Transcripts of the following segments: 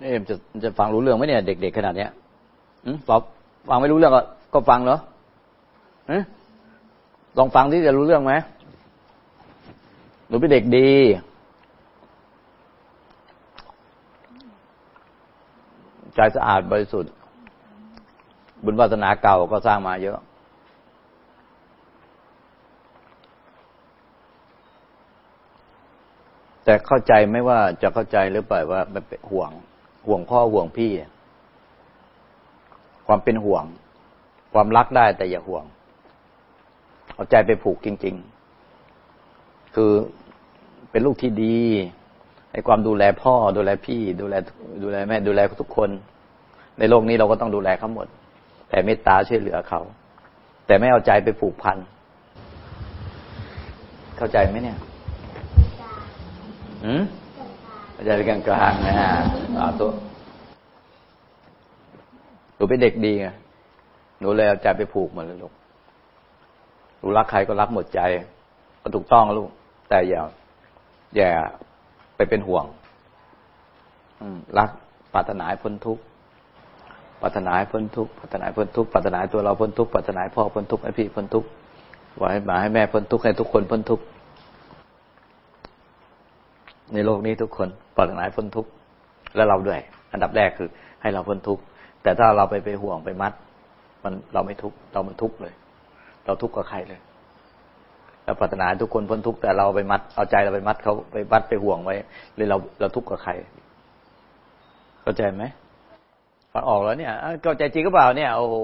เอ๊ะจะจะฟังรู้เรื่องไหมเนี่ย เด็กๆขนาดเนี้ยฟังฟังไม่รู้เรื่องก็ก็ฟังเหรอลองฟังที่จะรู้เรื่องไหมหนูเป็นเด็กดี ใจสะอาดบริสุทธิ์ บุญวาสนาเก่าก็สร้างมาเยอะ แต่เข้าใจไหมว่าจะเข้าใจหรือเปล่าว่ามันเป็นห่วง ห่วงพ่อห่วงพี่ ความเป็นห่วง ความรักได้แต่อย่าห่วง เอาใจไปผูกจริง ๆ คือเป็นลูกที่ดีให้ความดูแลพ่อ ดูแลพี่ ดูแลดูแลแม่ ดูแลทุกคน ในโลกนี้เราก็ต้องดูแลเขาหมด แต่เมตตาช่วยเหลือเขา แต่ไม่เอาใจไปผูกพัน เข้าใจไหมเนี่ย อืม เข้าใจกลางกลางนะฮะตัวหนูเป็นเด็กดีไงหนูเลยเอาใจไปผูกหมดเลยลูกหนูรักใครก็รักหมดใจ ก็ถูกต้องลูก แต่อย่าอย่าไปเป็นห่วงรักปรารถนาให้พ้นทุกข์ปรารถนาให้พ้นทุกข์ปรารถนาพ้นทุกข์ปรารถนาตัวเราพ้นทุกข์ปรารถนาพ่อพ้นทุกข์ให้พี่พ้นทุกข์ว่าให้มาให้แม่พ้นทุกข์ให้ทุกคนพ้นทุกข์ ในโลกนี้ทุกคนปรารถนาพ้นทุกข์และเราด้วย อันดับแรกคือ ให้เราพ้นทุกข์แต่ถ้าเราไปไปห่วงไปมัด มันเราไม่ทุกข์เรามันทุกข์เลย เราทุกข์กับใครเลยเราปรารถนาทุกคนพ้นทุกข์แต่เราไปมัด เอาใจเราไปมัดเขาไปมัดไปห่วงไว้เลยเราเราทุกข์กับใครเข้าใจไหมฟังออกแล้วเนี่ยเข้าใจจริงก็เปล่าเนี่ย โอ้โห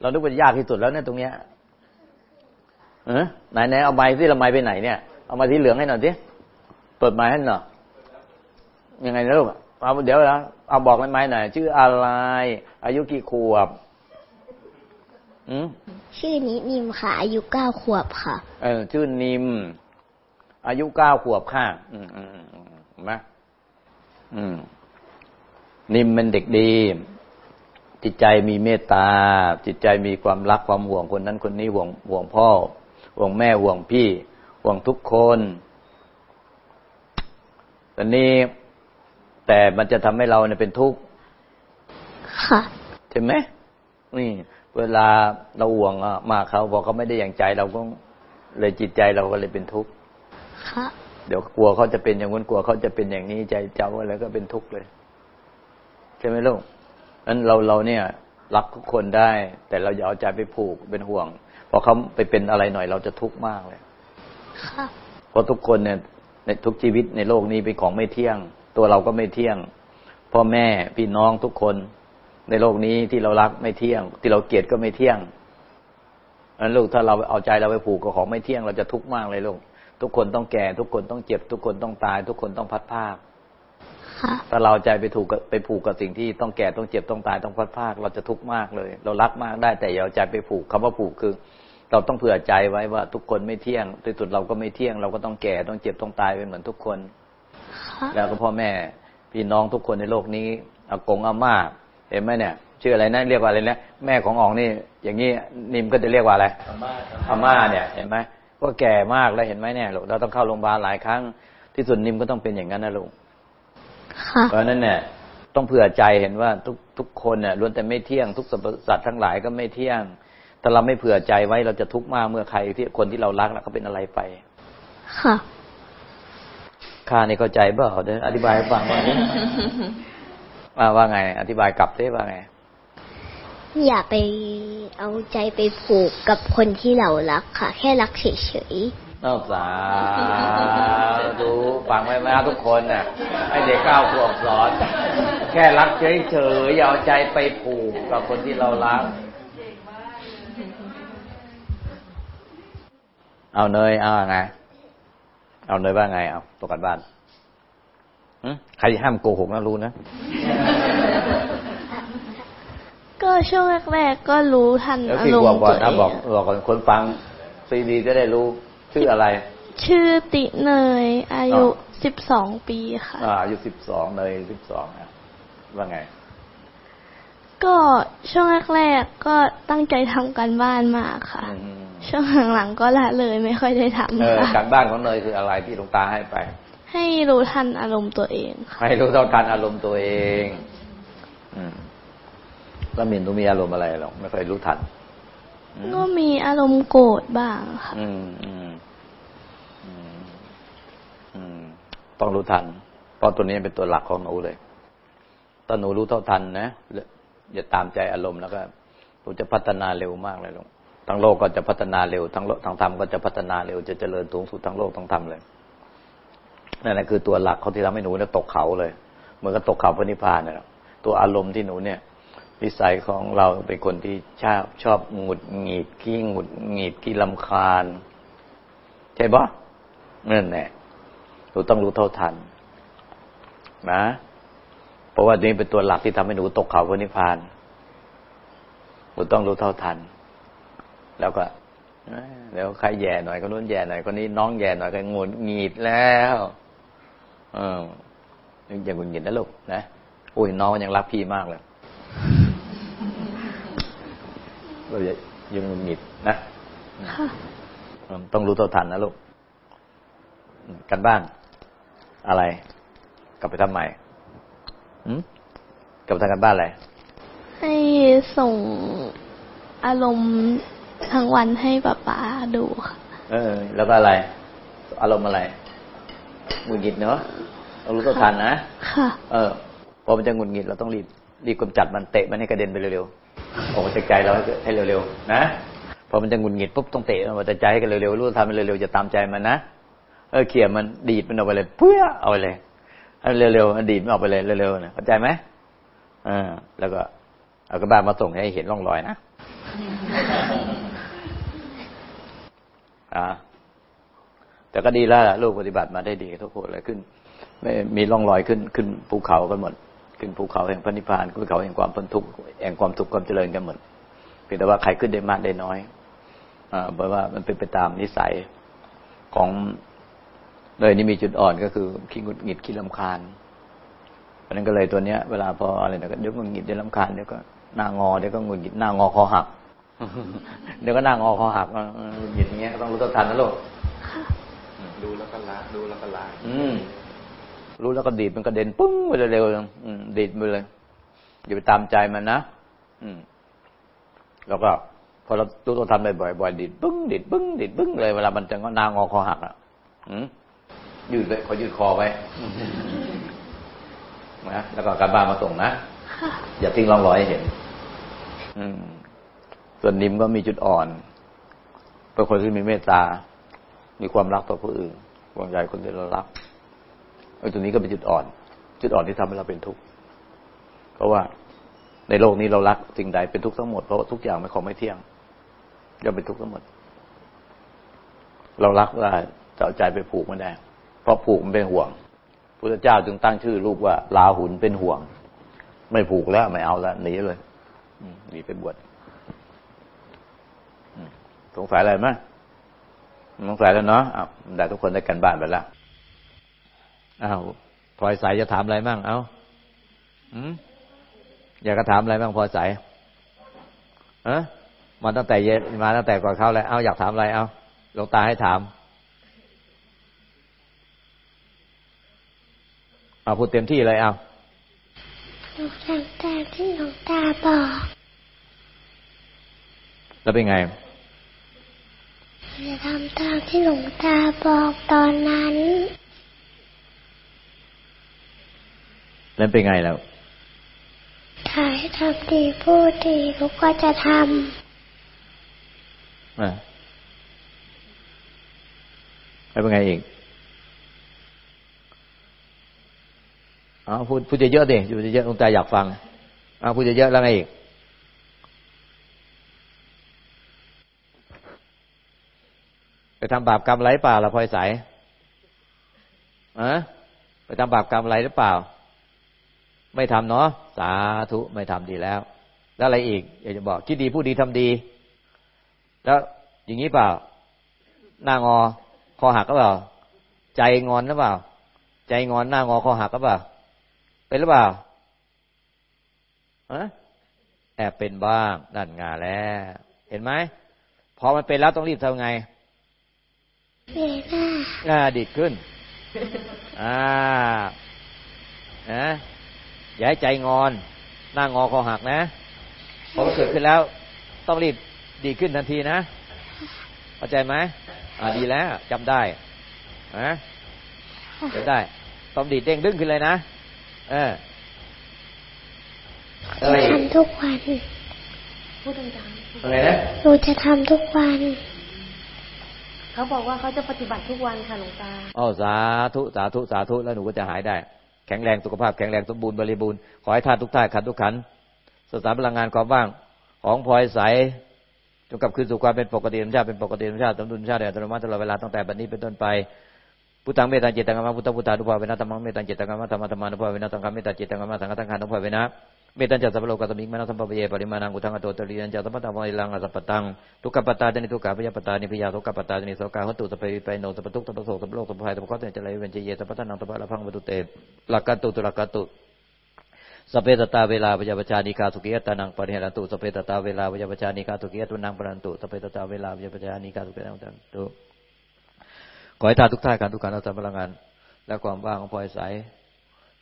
เรานึกว่ายากที่สุดแล้วเนี่ยตรงเนี้ยเออไหนไหนเอาไม้ที่เราไม้ไปไหนเนี่ยเอามาที่เหลืองให้หน่อยสิ เปิดไม้ให้หน่อยยังไงนะลูกเอาเดี๋ยวนะเอาบอกไม้หน่อยชื่ออะไร อายุกี่ขวบอืมชื่อนินิมค่ะ อายุเก้าขวบค่ะ เออ ชื่อนิม อายุเก้าขวบค่ะ อืมอืมอืมไหมอืม นิมเป็นเด็กดี จิตใจมีเมตตา จิตใจมีความรักความห่วงคนนั้นคนนี้ห่วงห่วงพ่อ ห่วงแม่ห่วงพี่ ห่วงทุกคนต อนนี้แต่มันจะทำให้เราเนี่ยเป็นทุกข์ค่ะใช่ไหมนี่ เวลาเราห่วงมากเขาพอเขาไม่ได้อย่างใจเราก็เลยจิตใจเราก็เลยเป็นทุกข์เดี๋ยวกลัวเขาจะเป็นอย่างนู้นกลัวเขาจะเป็นอย่างนี้ใจเจ้าอะไรก็เป็นทุกข์เลยใช่ไหมลูกนั้นเราเราเนี่ยรักทุกคนได้ แต่เราอย่าเอาใจไปผูกเป็นห่วงพอเขาไปเป็นอะไรหน่อยเราจะทุกข์มากเลยเพราะทุกคนเนี่ย ในทุกชีวิตในโลกนี้เป็นของไม่เที่ยง ตัวเราก็ไม่เที่ยง พ่อแม่พี่น้องทุกคนในโลกนี้ที่เรารักไม่เที่ยง ที่เราเกลียดก็ไม่เที่ยงอันลูกถ้าเราเอาใจเราไปผูกกับของไม่เที่ยงเราจะทุกข์มากเลยลูกทุกคนต้องแก่ ทุกคนต้องเจ็บ ทุกคนต้องตาย ทุกคนต้องพัดภาคถ้าเราใจไปถูกไปผูกกับสิ่งที่ต้องแก่ต้องเจ็บต้องตายต้องพัดภาค เราจะทุกข์มากเลย เรารักมากได้แต่อย่าใจไปผูกคำว่าผูกคือ เราต้องเผื่อใจไว้ว่าทุกคนไม่เที่ยงที่สุดเราก็ไม่เที่ยง เราก็ต้องแก่ต้องเจ็บต้องตายไปเหมือนทุกคน แล้วก็พ่อแม่พี่น้องทุกคนในโลกนี้อากงอาม่าเห็นไหมเนี่ยชื่ออะไรนะเรียกว่าอะไรนะแม่ของอองนี่ อย่างนี้นิมก็จะเรียกว่าอะไรอาม่าเนี่ยเห็นไหมก็แก่มากแล้วเห็นไหมเนี่ยลูกเราต้องเข้าโรงพยาบาลหลายครั้ง ที่สุดนิมก็ต้องเป็นอย่างนั้นนะลูกเพราะนั้นเนี่ยต้องเผื่อใจเห็นว่าทุกทุกคนเนี่ยล้วนแต่ไม่เที่ยงทุกสัตว์ทั้งหลายก็ไม่เที่ยง ถ้าเราไม่เผื่อใจไว้เราจะทุกข์มากเมื่อใครที่คนที่เรารักแล้วเขาเป็นอะไรไป ค่ะข้านี่เข้าใจเปล่าเดี๋ยวอธิบายให้ฟังว่าว่าว่าไง อธิบายกลับได้ว่าไง อย่าไปเอาใจไปผูกกับคนที่เรารักค่ะ แค่รักเฉยๆนอกสาดูฟังไว้ไหมทุกคนน่ะให้เด็กก้าวขวบสอน แค่รักเฉยๆอย่าเอาใจไปผูกกับคนที่เรารัก เอาเนยเอาไง เอาเนยว่าไง เอาตัวกันบ้านใครห้ามโกหกนะรู้นะ ก็ช่วงแรกๆก็รู้ทันอารมณ์ตัวเองบอกบอกก่อนคนฟังซีดีจะได้รู้ ชื่ออะไร ชื่อติเนย อายุสิบสองปีค่ะอายุสิบสองเนยสิบสองว่าไง ก็ช่วงแรกๆก็ตั้งใจทำการบ้านมาค่ะ ช่วงหลังๆก็ละเลยไม่ค่อยได้ทำเออการบ้านของเนยคืออะไรที่หลวงตาให้ไป ให้รู้ทันอารมณ์ตัวเองค่ะให้รู้เท่าทันอารมณ์ตัวเอง อืมแล้วมินต้องมีอารมณ์อะไรหรอกไม่ค่อยรู้ทันก็มีอารมณ์โกรธบ้างค่ะอืมอืมอืมอืมต้องรู้ทัน เพราะตัวนี้เป็นตัวหลักของหนูเลยตอนหนูรู้เท่าทันนะอย่าตามใจอารมณ์แล้วก็หนูจะพัฒนาเร็วมากเลยลูก ทั้งโลกก็จะพัฒนาเร็วทั้งโลกทั้งธรรมก็จะพัฒนาเร็วจะเจริญสูงสุดทั้งโลกทั้งธรรมเลยนั่นแหละคือตัวหลักเขาที่ทำให้หนูเนี่ยตกเขาเลยเหมือนกับตกเขาพระนิพพานเนี่ยตัวอารมณ์ที่หนูเนี่ยนิสัยของเราเป็นคนที่ชอบชอบหงุดหงิดขี้หงุดหงิดขี้ลำคาญใช่ปะนั่นแหละหนูต้องรู้เท่าทัน นะ เพราะว่านี่เป็นตัวหลักที่ทำให้หนูตกเขาพระนิพพานหนูต้องรู้เท่าทัน แล้วก็แล้วใครแย่หน่อยก็นู้นแย่หน่อยคนนี้น้องแย่หน่อยก็งุดหงิดแล้ว เอออย่างงุดหงิดนะลูกนะโอ้ยน้องยังรักพี่มากเลยเราอย่ายังงุดหงิดนะค่ะต้องรู้เท่าทันนะลูกกันบ้าน อะไร กลับไปทำใหม่หืมกลับไปทำกันบ้านอะไรให้ส่งอารมณ์ ทั้งวันให้ป๊าป๊าดูค่ะ เออ แล้วก็อะไร อารมณ์อะไรหงุดหงิดเนาะต้องรู้เท่าทันนะค่ะ เออพอมันจะหงุดหงิดเราต้องรีบรีบกำจัดมันเตะมันให้กระเด็นไปเร็วๆออกมาจากใจเราให้ให้เร็วๆนะพอมันจะหงุดหงิดปุ๊บต้องเตะมันออกมาจากใจให้กันเร็วๆรู้ทำมันเร็วๆจะตามใจมันนะเออเขี่ยมันดีดมันออกไปเลยเพื่อเอาไปเลยให้เร็วๆมันดีดมันออกไปเลยเร็วๆนะเข้าใจไหมอ่าแล้วก็เอากระบาดมาส่งให้เห็นร่องรอยนะ อ่าแต่ก็ดีแล้วล่ะลูกปฏิบัติมาได้ดีทุกคนเลยขึ้น ไม่มีร่องรอยขึ้นขึ้นภูเขากันหมด ขึ้นภูเขาแห่งพระนิพพานขึ้นภูเขาแห่งความพ้นทุกข์แห่งความทุกข์ความเจริญกันหมดเพียงแต่ว่าใครขึ้นได้มากได้น้อยอ่าเพราะว่ามันเป็นไปตามนิสัยของเลยนี่มีจุดอ่อนก็คือขี้งุดหงิดขี้ลำคาญเพราะนั้นก็เลยตัวเนี้ย เวลาพออะไรนะก็เดี๋ยวก็หงุดหงิดเดี๋ยวลำคาญเดี๋ยวก็หน้างอเดี๋ยวก็งุดหงิดหน้างอคอหัก เดี๋ยวก็หน้างอคอหักหงุดหงิดอย่างเงี้ยต้องรู้ตัวทันนะลูกดูแล้วก็ละดูแล้วก็ละอืมรู้แล้วก็ดีดมันกระเด็นปุ้งไปเร็วๆอืมดีดไปเลยอย่าไปตามใจมันนะอืมแล้วก็พอเรารู้ตัวทำบ่อยๆบ่อยๆดีดปึ้งดีดปึ้งดีดปึ้งเลยเวลามันจะงอนางอคอหักอะอืมยืดเลยขอยืดคอไว้นะแล้วก็การบ้านมาส่งนะค่ะอย่าทิ้งร่องรอยให้เห็น อืม ส่วนนิมก็มีจุดอ่อนเป็นคนที่มีเมตตา มีความรักต่อผู้อื่นหวงใยคนที่เรารักไอ้ตัวนี้ก็เป็นจุดอ่อน จุดอ่อนที่ทำให้เราเป็นทุกข์เพราะว่าในโลกนี้เรารักสิ่งใดเป็นทุกข์ทั้งหมดเพราะทุกอย่างเป็นของไม่เที่ยงย่อมเป็นทุกข์ทั้งหมด เรารักได้จะเอาใจไปผูกไม่ได้เพราะผูกมันเป็นห่วงพุทธเจ้าจึงตั้งชื่อรูปว่าลาหุนเป็นห่วง ไม่ผูกแล้วไม่เอาแล้วหนีเลยหนีไปบวช สงสัยอะไรไหมสงสัยแล้วเนาะอ้าวได้ทุกคนได้กันบ้านไปแล้วอ้าวพลอยสายจะถามอะไรบ้างเอาอืมอยากจะถามอะไรบ้างพลอยสายเอะมาตั้งแต่เย็นมาตั้งแต่ก่อนเขาแล้วเอาอยากถามอะไรเอาหลวงตาให้ถามเอาพูดเต็มที่เลยเอาหนูทำตามที่หลวงตาบอก แล้วเป็นไง จะทำตามที่หลวงตาบอกตอนนั้น แล้วเป็นไงแล้วถ้าให้ทำดีพูดดีลูกก็จะทอะแล้วเป็นไงอีกเอาพูดพูดเยอะๆดิพูดเยอะๆหลวงตาอยากฟังเอาพูดเยอะๆแล้วไงอีก ไปทำบาปกรรมอะไรเปล่าล่ะพลอยใสอะไปทำบาปกรรมอะไรหรือเปล่า ไม่ทำเนาะสาธุไม่ทำดีแล้ว แล้วอะไรอีกอยากจะบอกคิดดีพูดดีทำดี แล้วอย่างนี้เปล่า หน้างอ คอหักก็เปล่า ใจงอนหรือเปล่า ใจงอนหน้างอคอหักก็เปล่า เป็นหรือเปล่าฮะแอบเป็นบ้างนั่นงานแล้ว เห็นไหมพอมันเป็นแล้วต้องรีบทำไง อ่าดีดขึ้น อ่านะอย่าให้ใจงอน หน้างอคอหักนะพอเกิดขึ้นแล้ว ต้องรีบดีขึ้นทันทีนะเข้าใจไหมอ่าดีแล้วจำได้นะจำได้ ต้องดีดเด้งดึงขึ้นเลยนะ เออจะทำทุกวันพูดดังอะไรนะหนูจะทำทุกวันๆ เขาบอกว่าเขาจะปฏิบัติทุกวันค่ะหลวงตาอ๋อสาธุสาธุสาธุแล้วหนูก็จะหายได้ แข็งแรงสุขภาพแข็งแรงสมบูรณ์บริบูรณ์ขอให้ธาตุทุกธาตุขันทุกขันสสารพลังงานความว่างของพลอยใสจงกลับคืนสู่ความเป็นปกติธรรมชาติเป็นปกติธรรมชาติสมดุลธรรมชาติอัตโนมัติตลอดเวลาตั้งแต่บัดนี้เป็นต้นไปพุทธังเมตตังจิตตังกัมมพุทธพุทธานุภาเวนะธรรมังเมตตังจิตตังกัมมธรรมะธรรมานุภาเวนะสังฆังเมตตังจิตตังกัมมสังฆังขันธ์นุภาเวนะ เมตัญจัสสะพโลกัสมิงมนะสัมปะเยปริมาณังกุทังอโตตริยัญจัสสะปะตังวิลังอสัพปตังทุกขปตาจนิทุกขพยปตานิพยาทุกขปตาจนิโสกาหตุสเปริไปโนสปทุกสปโสสปโลกสปภัยสปขอเตจไรเวนเจเยสปะทนังสปะละพังวตุเตหลักกันตุตุลักกันตุสเปตตาเวลาวิญญาณนิกาสุกิยตานังปริหรันตุสเปตตาเวลาวิญญาณนิกาสุกิยตุนังปริหรันตุสเปตตาเวลาวิญญาณนิกาสุกิยตุนังปรันตุขอให้ทานทุกท่าการทุกการเอาตามพลังงานและความว่างของพลอยใส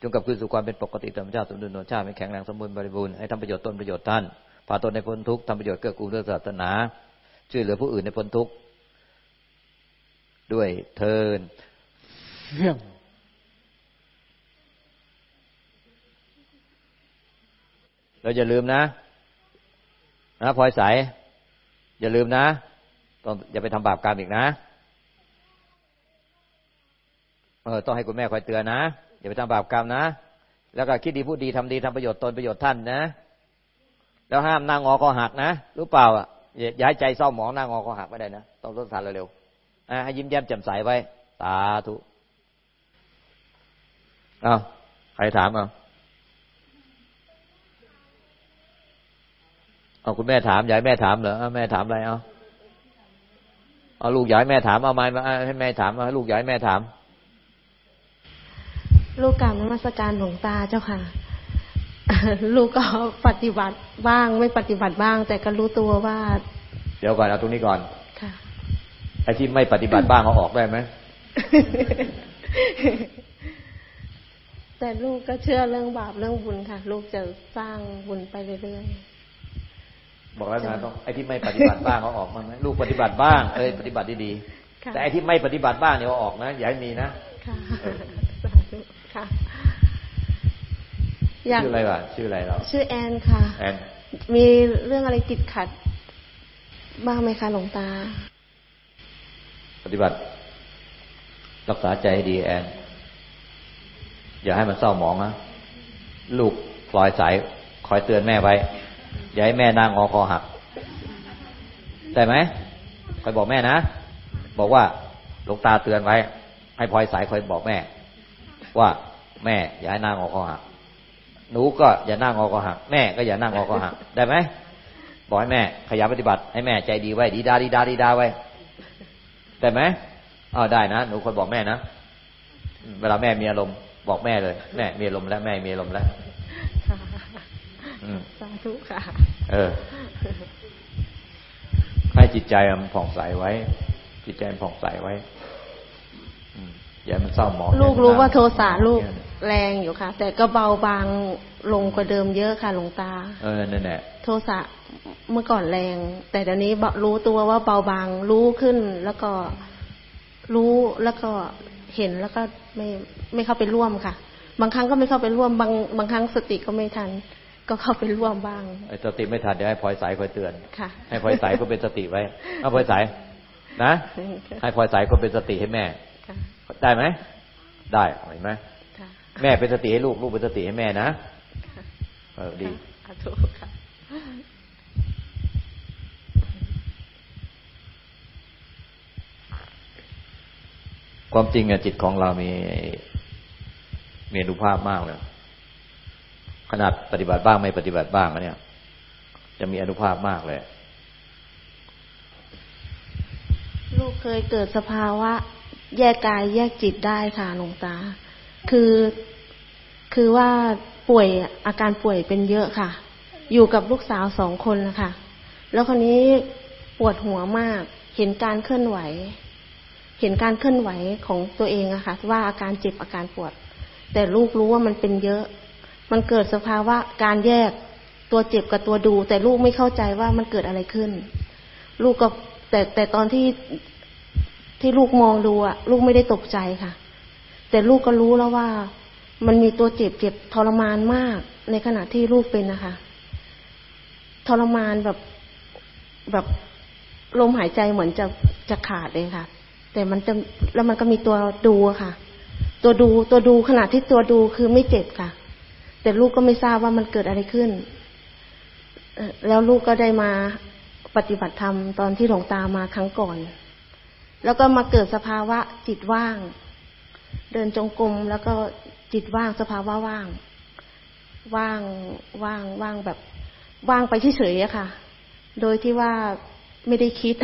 จงกลับคืนสู่ความเป็นปกติธรรมชาติสมดุลธรรมชาติเป็นแข็งแรงสมบูรณ์บริบูรณ์ให้ทำประโยชน์ตนประโยชน์ท่านพาตนในพ้นทุกข์ทำประโยชน์เกื้อกูลเรื่อศาสนา ช่วยเหลือผู้อื่นในพ้นทุกข์ด้วยเทินเรื่องเราอย่าลืมนะนะพลอยใสอย่าลืมนะต้องอย่าไปทำบาปกรรมอีกนะเออต้องให้คุณแม่คอยเตือนนะ อย่าไปทำบาปกรรมนะ แล้วก็คิดดีพูดดีทำดีทำประโยชน์ตนประโยชน์ท่านนะ แล้วห้ามนั่งงอคอหักนะรู้เปล่าอะอย่าให้ใจเศร้าหมองนั่งงอคอหักไม่ได้นะต้องต้นสารเร็วๆให้ยิ้มแย้มแจ่มใสไว้สาธุอ้าวใครถามเอาเอาคุณแม่ถามยายแม่ถามเหรอแม่ถามอะไรเอาเอาลูกยายแม่ถามเอาไม้มาให้แม่ถามเอาลูกยายแม่ถาม ลูกกราบนมัสการหลวงตาเจ้าค่ะ ลูกก็ปฏิบัติบ้างไม่ปฏิบัติบ้าง แต่ก็รู้ตัวว่า เดี๋ยวก่อนเอาตรงนี้ก่อนค่ะไอ้ที่ไม่ปฏิบัติบ้างเอาออกได้ไหมแต่ลูกก็เชื่อเรื่องบาปเรื่องบุญค่ะ ลูกจะสร้างบุญไปเรื่อยๆบอกแล้วนะต้องไอ้ที่ไม่ปฏิบัติบ้างเอาออกมั้งไหมลูกปฏิบัติบ้างเอ้ยปฏิบัติดีๆแต่ไอ้ที่ไม่ปฏิบัติบ้างเนี่ยเอาออกนะอย่าให้มีนะ ค่ะค่ะชื่ออะไรวะชื่ออะไรเรา ชื่อแอนค่ะ แอน มีเรื่องอะไรติดขัด บ้างไหมคะหลวงตา ปฏิบัติ รักษาใจให้ดีแอน อย่าให้มันเศร้าหมองนะลูกปล่อยสายคอยเตือนแม่ไว้ อย่าให้แม่นั่งงอคอหักได้ไหมคอยบอกแม่นะ บอกว่าหลวงตาเตือนไว้ ให้พลอยสายคอยบอกแม่ ว่าแม่อย่าให้นั่งงอคอหักหนูก็อย่านั่งงอคอหักแม่ก็อย่านั่งงอคอหักได้ไหมบอกให้แม่ขยันปฏิบัติให้แม่ใจดีไว้ดีดาดีดาดีดาไว้ได้ไหมอ๋อได้นะหนูคนบอกแม่นะเวลาแม่มีอารมณ์บอกแม่เลย แม่มีอารมณ์แล้วแม่มีอารมณ์แล้วสาธุค่ะ เออให้จิตใจมันผ่องใสไว้ จิตใจมันผ่องใสไว้ อย่ามันเศร้าหมองลูกรู้ว่าโทสะลูกแรงอยู่ค่ะ แต่ก็เบาบางลงกว่าเดิมเยอะค่ะหลวงตา เออนั่นแหละโทสะเมื่อก่อนแรง แต่เดี๋ยวนี้รู้ตัวว่าเบาบางรู้ขึ้น แล้วก็รู้แล้วก็เห็นแล้วก็ไม่ไม่เข้าไปร่วมค่ะ บางครั้งก็ไม่เข้าไปร่วม บางบางครั้งสติก็ไม่ทัน ก็เข้าไปร่วมบ้างไอ้สติไม่ทันเดี๋ยวให้พลอยสายคอยเตือนค่ะ ให้พลอยสายก็เป็นสติไว้เอาพลอยสายนะให้พลอยสายก็เป็นสติให้แม่ ได้ไหม ได้เห็นไหมแม่เป็นสติให้ลูก ลูกเป็นสติให้แม่นะเออดีถูกค่ะความจริงอะจิตของเรามีมีอนุภาพมากเลยขนาดปฏิบัติบ้างไม่ปฏิบัติบ้างเนี่ย จะมีอนุภาพมากเลย ลูกเคยเกิดสภาวะ แยกกายแยกจิตได้ค่ะหลวงตา คือคือว่าป่วยอาการป่วยเป็นเยอะค่ะ อยู่กับลูกสาวสองคนนะคะ แล้วคนนี้ปวดหัวมาก เห็นการเคลื่อนไหว เห็นการเคลื่อนไหวของตัวเองอะค่ะว่าอาการเจ็บอาการปวด แต่ลูกรู้ว่ามันเป็นเยอะ มันเกิดสภาวะการแยกตัวเจ็บกับตัวดู แต่ลูกไม่เข้าใจว่ามันเกิดอะไรขึ้น ลูกก็แต่แต่ตอนที่ ที่ลูกมองดูอะลูกไม่ได้ตกใจค่ะ แต่ลูกก็รู้แล้วว่า มันมีตัวเจ็บเจ็บทรมานมาก ในขณะที่ลูกเป็นนะคะ ทรมานแบบแบบลมหายใจเหมือนจะจะขาดเลยค่ะ แต่มันจะแล้วมันก็มีตัวดูค่ะ ตัวดูตัวดูขณะที่ตัวดูคือไม่เจ็บค่ะ แต่ลูกก็ไม่ทราบว่ามันเกิดอะไรขึ้นแล้วลูกก็ได้มาปฏิบัติธรรมตอนที่หลวงตามาครั้งก่อน แล้วก็มาเกิดสภาวะจิตว่าง เดินจงกรมแล้วก็จิตว่างสภาวะว่าง ว่างว่างว่างแบบ ว่างไปเฉยๆอะค่ะ โดยที่ว่าไม่ได้คิด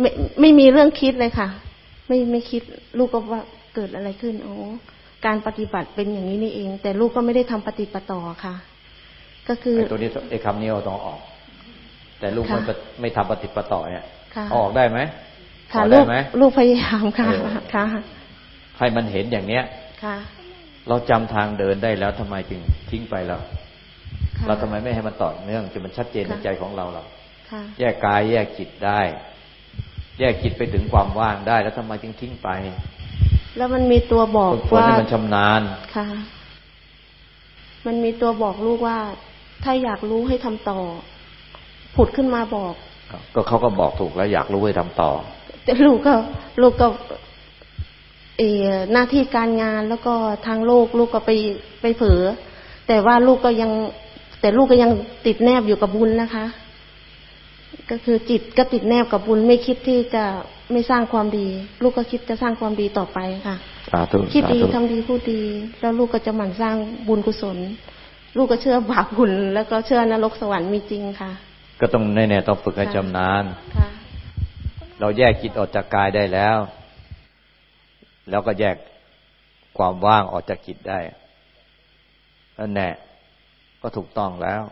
ไม่ไม่มีเรื่องคิดเลยค่ะ ไม่ไม่คิดลูกก็ว่าเกิดอะไรขึ้นโอ้การปฏิบัติเป็นอย่างนี้นี่เอง แต่ลูกก็ไม่ได้ทำปฏิปต่อค่ะ ก็คือตัวนี้ไอ้คำนี้เราต้องออก แต่ลูกไม่ไม่ทำปฏิปต่อเนี่ยออกได้ไหม ค่ะลูกลูกพยายามค่ะค่ะให้มันเห็นอย่างเนี้ยค่ะ เราจำทางเดินได้แล้วทำไมจึงทิ้งไปแล้วเราทำไมไม่ให้มันต่อเนื่องจนมันชัดเจนในใจของเราเราแยกกายแยกจิตได้ แยกจิตไปถึงความว่างได้ แล้วทำไมจึงทิ้งไป แล้วมันมีตัวบอกว่าให้มันชำนาญค่ะ มันมีตัวบอกลูกว่า ถ้าอยากรู้ให้ทำต่อผุดขึ้นมาบอก ก็เขาก็บอกถูกแล้วอยากรู้ให้ทำต่อแต่ ลูกก็ลูกก็เอหน้าที่การงานแล้วก็ทางโลกลูกก็ไปไปเผลอแต่ว่าลูกก็ยัง แต่ลูกก็ยังติดแนบอยู่กับบุญนะคะ ก็คือจิตก็ติดแนบกับบุญไม่คิดที่จะไม่สร้างความดี ลูกก็คิดจะสร้างความดีต่อไปค่ะคิดดีทำดีพูดดี แล้วลูกก็จะหมั่นสร้างบุญกุศล ลูกก็เชื่อบาปบุญแล้วก็เชื่อนรกสวรรค์มีจริงค่ะ ก็ต้องแน่ๆต้องฝึกให้ชำนาญ เราแยกจิตออกจากกายได้แล้ว แล้วก็แยกความว่างออกจากจิตได้นั่นแน่ก็ถูกต้องแล้ว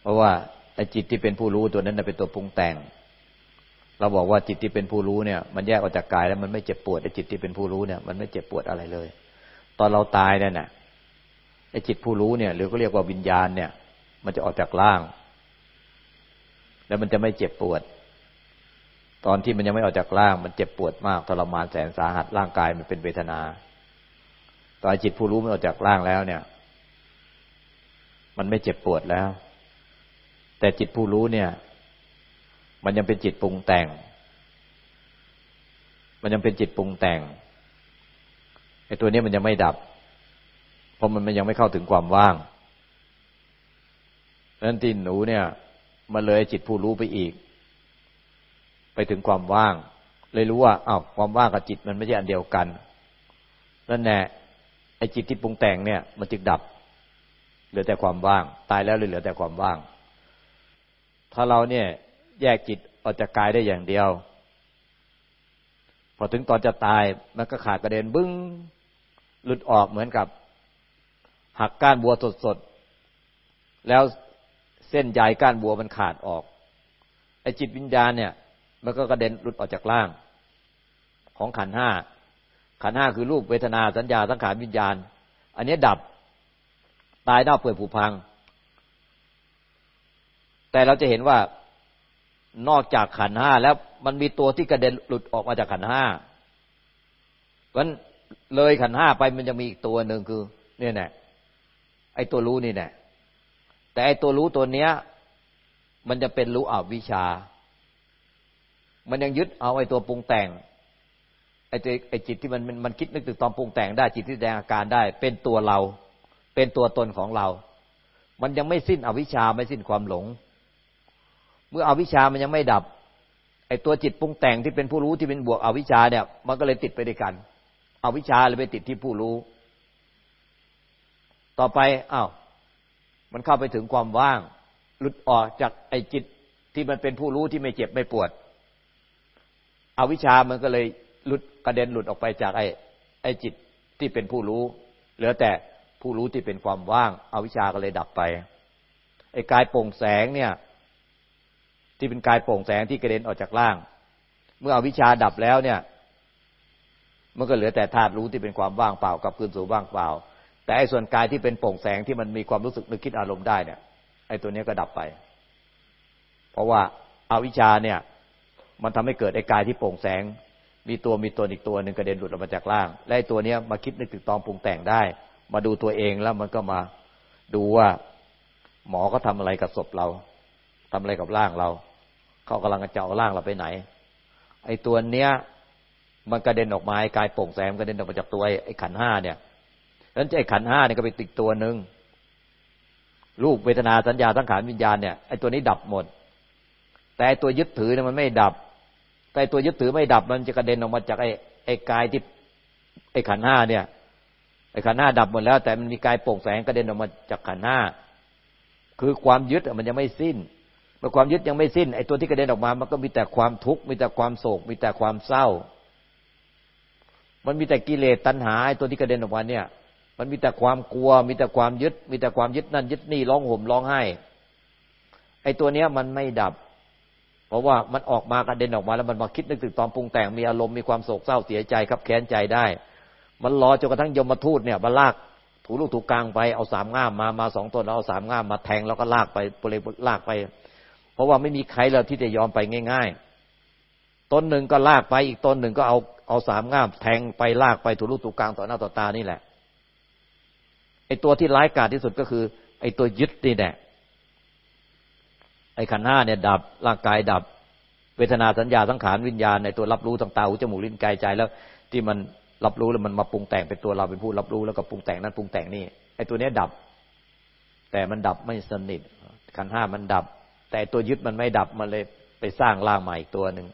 เพราะว่าไอ้จิตที่เป็นผู้รู้ตัวนั้นเป็นตัวปรุงแต่ง เราบอกว่าจิตที่เป็นผู้รู้เนี่ย มันแยกออกจากกายแล้วมันไม่เจ็บปวดไอ้จิตที่เป็นผู้รู้เนี่ย มันไม่เจ็บปวดอะไรเลย ตอนเราตายเนี่ยนะไอ้จิตผู้รู้เนี่ย หรือก็เรียกว่าวิญญาณเนี่ย มันจะออกจากร่าง แล้วมันจะไม่เจ็บปวด ตอนที่มันยังไม่ออกจากร่าง มันเจ็บปวดมากทรมานแสนสาหัสร่างกายมันเป็นเวทนา ตอนจิตผู้รู้มันออกจากร่างแล้วเนี่ย มันไม่เจ็บปวดแล้ว แต่จิตผู้รู้เนี่ย มันยังเป็นจิตปรุงแต่ง มันยังเป็นจิตปรุงแต่งไอ้ตัวนี้มันยังไม่ดับ เพราะมันมันยังไม่เข้าถึงความว่างนั้นที่หนูเนี่ยมาเลยจิตผู้รู้ไปอีก ไปถึงความว่าง เลยรู้ว่าอ้าวความว่างกับจิตมันไม่ใช่อันเดียวกันนั่นแน่ไอ้จิตที่ปรุงแต่งเนี่ย มันจึงดับ เหลือแต่ความว่าง ตายแล้วเลยเหลือแต่ความว่าง ถ้าเราเนี่ย แยกจิตออกจากกายได้อย่างเดียว พอถึงตอนจะตายมันก็ขาดกระเด็นบึ้งหลุดออกเหมือนกับ หักก้านบัวสดๆแล้วเส้นใยก้านบัวมันขาดออกไอ้จิตวิญญาณเนี่ย มันก็กระเด็นหลุดออกจากร่าง ของขันห้า ขันห้าคือรูปเวทนาสัญญาสังขารวิญญาณ อันนี้ดับตายเน่าเปื่อยผุพัง แต่เราจะเห็นว่านอกจากขันห้าแล้วมันมีตัวที่กระเด็นหลุดออกมาจากขันห้าเพราะเลยขันห้าไปมันจะมีอีกตัวหนึ่งคือ เนี่ยแน่ไอ้ตัวรู้นี่แน่แต่ไอ้ตัวรู้ตัวเนี้ย มันจะเป็นรู้อวิชา มันยังยึดเอาไอ้ตัวปรุงแต่งไอตัวไอจิตที่มันมันคิดนึกถึงตอนปรุงแต่งได้จิตที่แสดงอาการได้ เป็นตัวเรา เป็นตัวตนของเรา มันยังไม่สิ้นอวิชชาไม่สิ้นความหลง เมื่ออวิชชามันยังไม่ดับ ไอ้ตัวจิตปรุงแต่งที่เป็นผู้รู้ที่เป็นบวกอวิชชาเนี่ย มันก็เลยติดไปด้วยกัน อวิชชาเลยไปติดที่ผู้รู้ ต่อไปอ้าวมันเข้าไปถึงความว่าง หลุดออกจากไอ้จิตที่มันเป็นผู้รู้ที่ไม่เจ็บไม่ปวด อวิชามันก็เลยหลุดกระเด็นหลุดออกไปจากไอ้ไอ้จิตที่เป็นผู้รู้ เหลือแต่ผู้รู้ที่เป็นความว่างอาวิชาก็เลยดับไป ไอ้กายโปร่งแสงเนี่ย ที่เป็นกายโปร่งแสงที่กระเด็นออกจากร่าง เมื่ออวิชาดับแล้วเนี่ย มันก็เหลือแต่ธาตุรู้ที่เป็นความว่างเปล่ากับคืนสู่ว่างเปล่า แต่ไอ้ส่วนกายที่เป็นโปร่งแสงที่มันมีความรู้สึกนึกคิดอารมณ์ได้เนี่ย ไอ้ตัวนี้ก็ดับไป เพราะว่าอาวิชชาเนี่ย มันทำให้เกิดไอ้กายที่โปร่งแสง มีตัวมีตนอีกตัวหนึ่งกระเด็นหลุดออกมาจากร่าง และไอ้ตัวเนี้ยมาคิดนึกถึงตอนปรุงแต่งได้ มาดูตัวเองแล้วมันก็มาดูว่า หมอก็ทำอะไรกับศพเราทำอะไรกับร่างเราเขากำลังจะเจาร่างเราไปไหน ไอ้ตัวเนี้ย มันกระเด็นออกมาไอ้กายโปร่งแสงกระเด็นออกมาจากตัวไอ้ขันห้าเนี่ยนั้นไอ้ขันห้าเนี่ยก็ไปติดตัวหนึ่งรูปเวทนาสัญญาสังขารวิญญาณเนี่ยไอ้ตัวนี้ดับหมด แต่ตัวยึดถือเนี่ยมันไม่ดับ แต่ตัวยึดถือไม่ดับมันจะกระเด็นออกมาจากไอ้ไอ้กายที่ไอ้ขันห้าเนี่ย ไอ้ขันห้าดับหมดแล้ว แต่มันมีกายโปร่งแสงกระเด็นออกมาจากขันห้าคือความยึดมันยังไม่สิ้นเมื่อความยึดยังไม่สิ้นไอ้ตัวที่กระเด็นออกมามันก็มีแต่ความทุกข์มีแต่ความโศก มีแต่ความเศร้า มันมีแต่กิเลสตัณหาไอ้ตัวที่กระเด็นออกมาเนี่ย มันมีแต่ความกลัว มีแต่ความยึด มีแต่ความยึดนั่นยึดนี่ร้องห่มร้องไห้ไอ้ตัวเนี้ยมันไม่ดับ เพราะว่ามันออกมากระเด็นออกมาแล้วมันมาคิดนึกถึงตอนปรุงแต่งมีอารมณ์มีความโศกเศร้าเสียใจครับแค้นใจได้ มันรอจนกระทั่งยมทูตเนี่ยมาลากถูลูกถูกกลางไปเอาสามง่ามมามาสองต้นแล้วเอาสามง่ามมาแทงแล้วก็ลากไปปลยลากไป เพราะว่าไม่มีใครแล้วที่จะยอมไปง่าย ๆต้นหนึ่งก็ลากไปอีกต้นหนึ่งก็เอาเอาสามง่ามแทงไปลากไปถูลูกถูกกลางต่อหน้าต่อตานี่แหละไอ้ตัวที่ร้ายกาจที่สุดก็คือ ไอ้ตัวยึดนี่แหละ ไอ้ขันห้าเนี่ยดับร่างกายดับ เวทนาสัญญาสังขารวิญญาณในตัวรับรู้ทางตาหูจมูกลิ้นกายใจแล้ว ที่มันรับรู้แล้วมันมาปรุงแต่งเป็นตัวเราเป็นผู้รับรู้แล้วก็ปรุงแต่งนั้นปรุงแต่งนี่ไอ้ตัวเนี้ยดับ แต่มันดับไม่สนิทขันห้ามันดับ แต่ตัวยึดมันไม่ดับมันเลยไปสร้างร่างใหม่อีกตัวหนึ่ง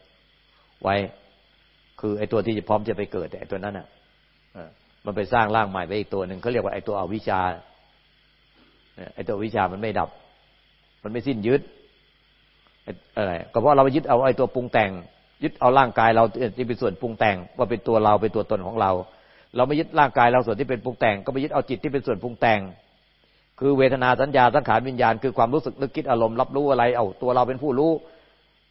ไว้ คือไอ้ตัวที่จะพร้อมจะไปเกิดไอ้ตัวนั้นอะมันไปสร้างร่างใหม่ไปอีกตัวหนึ่งเขาเรียกว่าไอ้ตัวอวิชชาไอ้ตัววิชามันไม่ดับ มันไม่สิ้นยึด อะไรก็เพราะเราไปยึดเอาไอ้ตัวปรุงแต่ง ยึดเอาร่างกายเราที่เป็นส่วนปรุงแต่ง ว่าเป็นตัวเราเป็นตัวตนของเรา เราไม่ยึดร่างกายเราส่วนที่เป็นปรุงแต่ง ก็ไปยึดเอาจิตที่เป็นส่วนปรุงแต่ง คือเวทนาสัญญาสังขารวิญญาณคือความรู้สึกนึกคิดอารมณ์รับรู้อะไรเอาตัวเราเป็นผู้รู้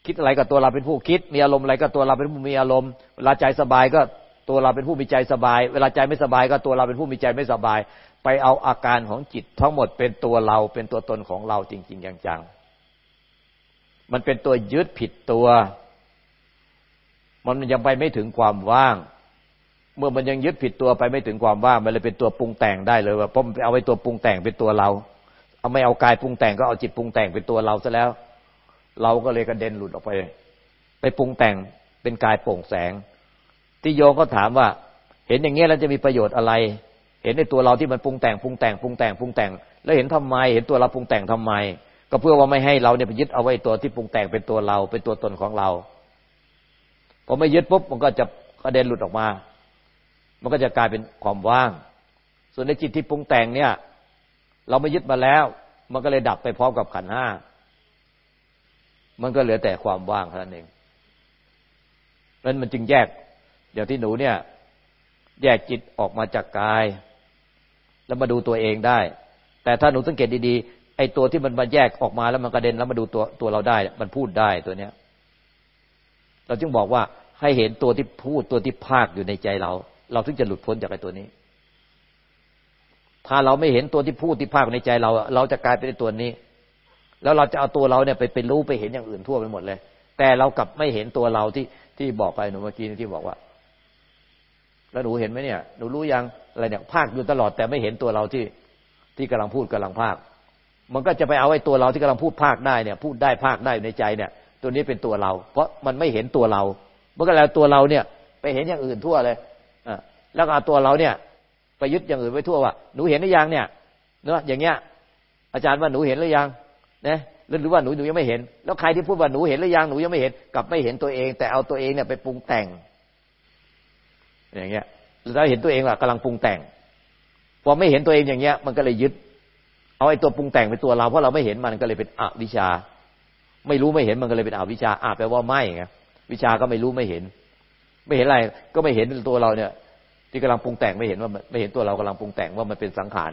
คิดอะไรกับตัวเราเป็นผู้คิด มีอารมณ์อะไรก็ตัวเราเป็นผู้มีอารมณ์เวลาใจสบายก็ตัวเราเป็นผู้มีใจสบาย เวลาใจไม่สบายก็ตัวเราเป็นผู้มีใจไม่สบาย ไปเอาอาการของจิตทั้งหมดเป็นตัวเราเป็นตัวตนของเราจริงๆจังๆ มันเป็นตัวยึดผิดตัว มันยังไปไม่ถึงความว่าง เมื่อมันยังยึดผิดตัวไปไม่ถึงความว่าง มันเลยเป็นตัวปรุงแต่งได้เลยว่าเพราะมันเอาไว้ตัวปรุงแต่งเป็นตัวเรา เอาไม่เอากายปรุงแต่งก็เอาจิตปรุงแต่งเป็นตัวเราซะแล้ว เราก็เลยกระเด็นหลุดออกไป ไปปรุงแต่งเป็นกายโปร่งแสง ที่โยก็ถามว่า เห็นอย่างเงี้ยแล้วจะมีประโยชน์อะไร เห็นในตัวเราที่มันปรุงแต่งปรุงแต่งปรุงแต่งปรุงแต่ง แล้วเห็นทำไม เห็นตัวเราปรุงแต่งทำไม ก็เพื่อว่าไม่ให้เราเนี่ยไปยึดเอาไว้ตัวที่ปรุงแต่งเป็นตัวเรา เป็นตัวตนของเราพอไม่ยึดปุ๊บมันก็จะกระเด็นหลุดออกมา มันก็จะกลายเป็นความว่าง ส่วนในจิตที่ปรุงแต่งเนี่ย เราไม่ยึดมาแล้ว มันก็เลยดับไปพร้อมกับขันห้ามันก็เหลือแต่ความว่างเท่านั้นเองนั้นมันจึงแยกเดี๋ยวที่หนูเนี่ย แยกจิตออกมาจากกาย แล้วมาดูตัวเองได้ แต่ถ้าหนูสังเกตดีๆ ไอ้ตัวที่มันมาแยกออกมาแล้วมันกระเด็นแล้วมาดูตัวตัวเราได้ มันพูดได้ตัวเนี้ย เราจึงบอกว่าให้เห็นตัวที่พูดตัวที่ภาคอยู่ในใจเรา เราถึงจะหลุดพ้นจากไอ้ตัวนี้ ถ้าเราไม่เห็นตัวที่พูดที่ภาคในใจเรา เราจะกลายเป็นตัวนี้ แล้วเราจะเอาตัวเราเนี่ยไปเป็นรู้ไปเห็นอย่างอื่นทั่วไปหมดเลย แต่เรากลับไม่เห็นตัวเราที่ที่บอกไปหนูเมื่อกี้ที่บอกว่า แล้วหนูเห็นไหมเนี่ยหนูรู้ยังอะไรเนี่ยภาคอยู่ตลอดแต่ไม่เห็นตัวเราที่ที่กำลังพูดกำลังภาค มันก็จะไปเอาไอ้ตัวเราที่กำลังพูดภาคได้เนี่ย พูดได้ภาคได้ในใจเนี่ย ตัวนี้เป็นตัวเรา เพราะมันไม่เห็นตัวเราเมื่อก็แล้วตัวเราเนี่ย ไปเห็นอย่างอื่นทั่วเลยอะแล้วเอาตัวเราเนี่ย ไปยึดอย่างอื่นไว้ทั่วว่าหนูเห็นหรือยังเนี่ยเนาะอย่างเงี้ย อาจารย์ว่าหนูเห็นหรือยังนะหรือว่าหนูหนูยังไม่เห็น แล้วใครที่พูดว่าหนูเห็นหรือยังหนูยังไม่เห็นกลับไม่เห็นตัวเอง แต่เอาตัวเองเนี่ยไปปรุงแต่ง อย่างเงี้ยแล้วเห็นตัวเองว่ากำลังปรุงแต่งพอไม่เห็นตัวเองอย่างเงี้ย มันก็เลยยึด เอาไอ้ตัวปรุงแต่งเป็นตัวเราเพราะเราไม่เห็นมันก็เลยเป็นอวิชชาไม่รู้ไม่เห็นมันก็เลยเป็นอวิชชาอาแปลว่าไม่ไงวิชาก็ไม่รู้ไม่เห็น ไม่เห็นอะไร ก็ไม่เห็นตัวเราเนี่ย ที่กำลังปรุงแต่งไม่เห็นว่าไม่เห็นตัวเรากำลังปรุงแต่งว่ามันเป็นสังขาร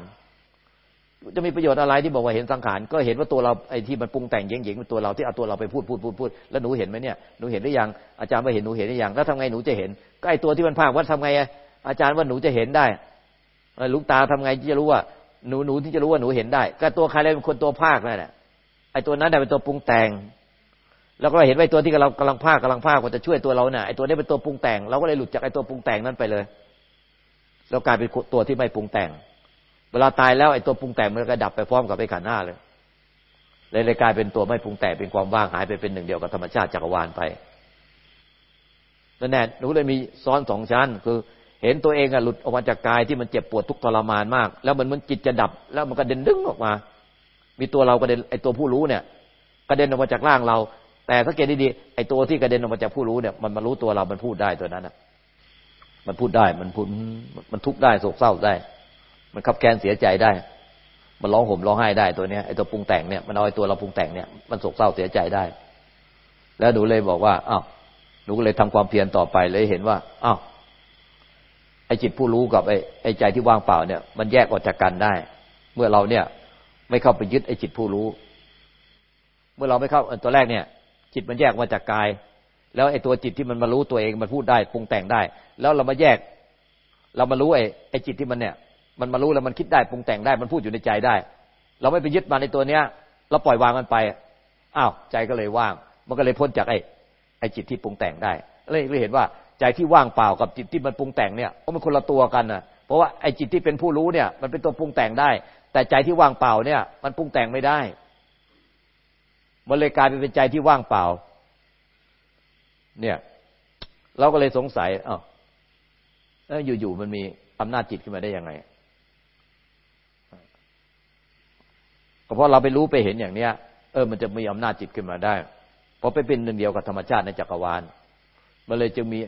จะมีประโยชน์อะไรที่บอกว่าเห็นสังขารก็เห็นว่าตัวเราไอ้ที่มันปรุงแต่งเย่งๆเป็นตัวเราที่เอาตัวเราไปพูดพูดพูดพูดแล้วหนูเห็นไหมเนี่ยหนูเห็นหรือยังอาจารย์ว่าเห็นหนูเห็นหรือยังแล้วทำไงหนูจะเห็นก็ไอ้ตัวที่มันภาคว่าทำไงอาจารย์ว่าหนูจะเห็นได้ลูกตาทำไงที่จะรู้ว่า หนูหนูที่จะรู้ว่าหนูเห็นได้ ก็ตัวใครเลยเป็นคนตัวภาคนั่นแหละไอ้ตัวนั้นเป็นตัวปรุงแต่ง แล้วก็เห็นว่าตัวที่เรากำลังภาคกำลังภาคว่าจะช่วยตัวเราเนี่ยไอ้ตัวนี้เป็นตัวปรุงแต่ง เราก็เลยหลุดจากไอ้ตัวปรุงแต่งนั้นไปเลยแล้วกลายเป็นตัวที่ไม่ปรุงแต่ง เวลาตายแล้วไอ้ตัวปรุงแต่งมันก็ดับไปพร้อมกับไอ้ขันธ์ห้าเลยเลยเลยกลายเป็นตัวไม่ปรุงแต่งเป็นความว่างหายไปเป็นหนึ่งเดียวกับธรรมชาติจักรวาลไปนั่นแน่หนูเลยมีซ้อนสองชั้นคือ เห็นตัวเองอะหลุดออกมาจากกายที่มันเจ็บปวดทุกทรมานมาก แล้วมันมันจิตจะดับ แล้วมันกระเด็นดึงออกมา มีตัวเรากระเด็นไอตัวผู้รู้เนี่ยกระเด็นออกมาจากร่างเรา แต่สังเกตดีๆไอตัวที่กระเด็นออกมาจากผู้รู้เนี่ย มันมารู้ตัวเรามันพูดได้ตัวนั้นอะมันพูดได้มันพูดมันทุกข์ได้โศกเศร้าได้ มันขับแค้นเสียใจได้ มันร้องห่มร้องไห้ได้ตัวเนี้ยไอตัวปรุงแต่งเนี่ยมันเอาไอตัวเราปรุงแต่งเนี่ยมันโศกเศร้าเสียใจได้ แล้วหนูเลยบอกว่าอ้าวหนูก็เลยทำความเพียรต่อไปเลยเห็นว่าอ้าว ไอ้จิตผู้รู้กับไอ้ไอ้ใจที่ว่างเปล่าเนี่ย มันแยกออกจากกันได้ เมื่อเราเนี่ย ไม่เข้าไปยึดไอ้จิตผู้รู้ เมื่อเราไม่เข้าตัวแรกเนี่ย จิตมันแยกมาจากกาย แล้วไอ้ตัวจิตที่มันมารู้ตัวเองมันพูดได้ปรุงแต่งได้ แล้วเรามาแยก เรามารู้ไอ้ไอ้จิตที่มันเนี่ย มันมารู้แล้วมันคิดได้ปรุงแต่งได้ มันพูดอยู่ในใจได้ เราไม่ไปยึดมาในตัวเนี้ย เราปล่อยวางมันไปอ้าวใจก็เลยว่าง มันก็เลยพ้นจากไอ้ไอ้จิตที่ปรุงแต่งได้เลยเห็นว่า ใจที่ว่างเปล่ากับจิตที่มันปรุงแต่งเนี่ยมันคนละตัวกันนะเพราะว่าไอ้จิตที่เป็นผู้รู้เนี่ย มันเป็นตัวปรุงแต่งได้ แต่ใจที่ว่างเปล่าเนี่ย มันปรุงแต่งไม่ได้มันเลยกลายเป็นใจที่ว่างเปล่า เนี่ย เราก็เลยสงสัยอ้าวอยู่ๆมันมีอำนาจจิตขึ้นมาได้ยังไงก็เพราะเราไปรู้ไปเห็นอย่างเนี้ย เออ มันจะมีอำนาจจิตขึ้นมาได้ เพราะไปเป็นหนึ่งเดียวกับธรรมชาติในจักรวาล มันเลยจะมี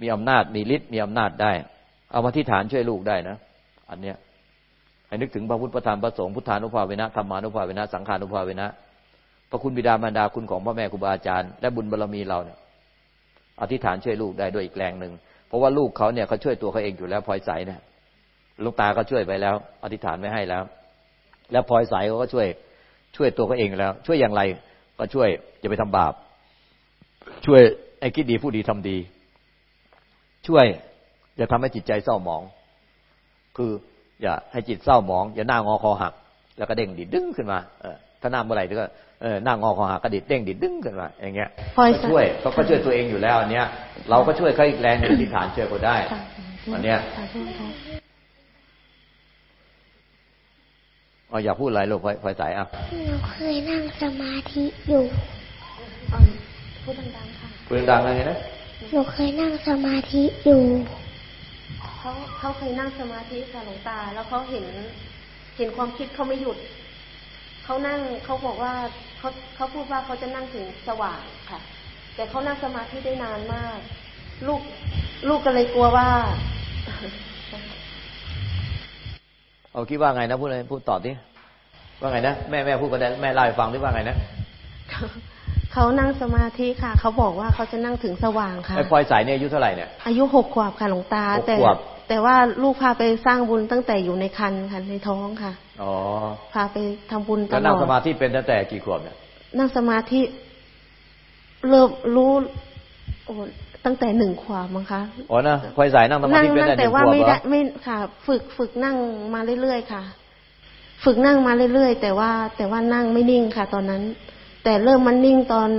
มีอำนาจมีฤทธิ์มีอำนาจได้ เอามาที่ฐานช่วยลูกได้นะ อันเนี้ยให้นึกถึงพระพุทธพระธรรมพระสงฆ์พุทธานุภาเวนะธรรมานุภาเวนะสังขานุภาเวนะพระคุณบิดามารดาคุณของพ่อแม่ครูบาอาจารย์และบุญบารรมีเราเนี่ยอธิษฐานช่วยลูกได้ด้วยอีกแรงหนึ่งเพราะว่าลูกเขาเนี่ยเขาช่วยตัวเขาเองอยู่แล้วพลอยใสเนี่ยลูกตาก็ช่วยไปแล้ว อธิษฐานไม่ให้แล้ว แล้วพลอยใสเขาก็ช่วยช่วยตัวเขาเองแล้ว ช่วยอย่างไรก็ช่วยจะไปทำบาป ช่วยไอ้คิดดีผู้ดีทำดี ช่วยอย่าทำให้จิตใจเศร้าหมอง คือ อย่าให้จิตเศร้าหมอง อย่าหน้างอคอหัก แล้วก็เด้งดิดึงขึ้นมาเออถ้าหน้าเมื่อไหร่ก็เออนั่งงอคอหักกระดิดเด้งดิดดึงขึ้นมาอย่างเงี้ยช่วยเขาก็ช่วยตัวเองอยู่แล้วอันเนี้ย เราก็ช่วยเขาอีกแรงหนึ่งที่ฐานช่วยเขาได้อันเนี้ยอ๋ออยากพูดอะไรลูกไฟสายอะหนูเคยนั่งสมาธิอยู่พูดดังๆค่ะพูดดังๆอะไรนะ หนูเคยนั่งสมาธิอยู่เขาเขาเคยนั่งสมาธิค่ะหลวงตา แล้วเขาเห็นเห็นความคิดเขาไม่หยุดเขานั่งเขาบอกว่าเขาเขาพูดว่าเขาจะนั่งถึงสว่างค่ะ แต่เขานั่งสมาธิได้นานมาก ลูกลูกก็เลยกลัวว่าเอาคิดว่าไงนะพูดอะไรพูดต่อที่ว่าไงนะแม่แม่พูดก็ได้แม่เล่าให้ฟังที่ว่าไงนะ เขานั่งสมาธิค่ะ เขาบอกว่าเขาจะนั่งถึงสว่างค่ะไอ้พลอยสายเนี่ยอายุเท่าไหร่เนี่ยอายุหกขวบค่ะหลวงตา แต่แต่ว่าลูกพาไปสร้างบุญตั้งแต่อยู่ในคันค่ะในท้องค่ะอ๋อพาไปทำบุญตลอดนั่งสมาธิเป็นตั้งแต่กี่ขวบเนี่ยนั่งสมาธิเริ่มรู้โอ้ตั้งแต่หนึ่งขวบมั้งคะอ๋อนะพลอยสายนั่งสมาธิเป็นตั้งแต่หนึ่งขวบแต่ว่าไม่ได้ไม่ค่ะ ฝึกฝึกนั่งมาเรื่อยๆค่ะ ฝึกนั่งมาเรื่อยๆแต่ว่าแต่ว่านั่งไม่นิ่งค่ะ ตอนนั้น แต่เริ่มมันนิ่งตอน